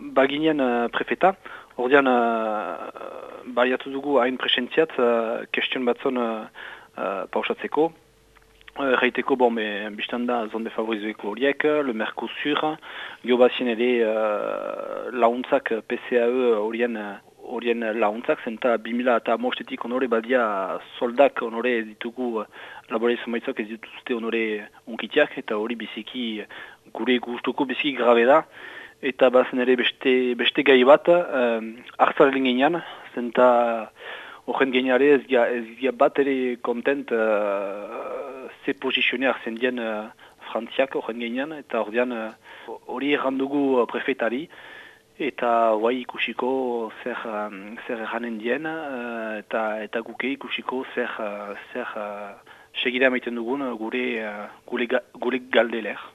baginen uh, prefeta, ordean uh, baiatu dugu hain presentziat, uh, kestion batzon uh, uh, pausatzeko. Reiteko, bon, me, biztan da, zonde favorizueko horiek, le Mercosur, geobazien ere uh, launtzak PCAE horien horien launtzak, zenta 2000 eta mostetik onore badia soldak onore ditugu laborez maitzak ez dituzte onore unkitiak, eta hori biziki gure gustuko biziki grabe da eta bazen ere beste, beste gai bat um, hartzaren ginean, zenta horren geniare ez gira, ez bat ere kontent uh, ze posizionea arzen dien uh, frantziak horren ginean, eta hori uh, errandugu prefetari, eta guai ikusiko zer, um, zer erranen dien, uh, eta, eta guke ikusiko zer, zer uh, segira maiten dugun gure, gure, gure galdeler.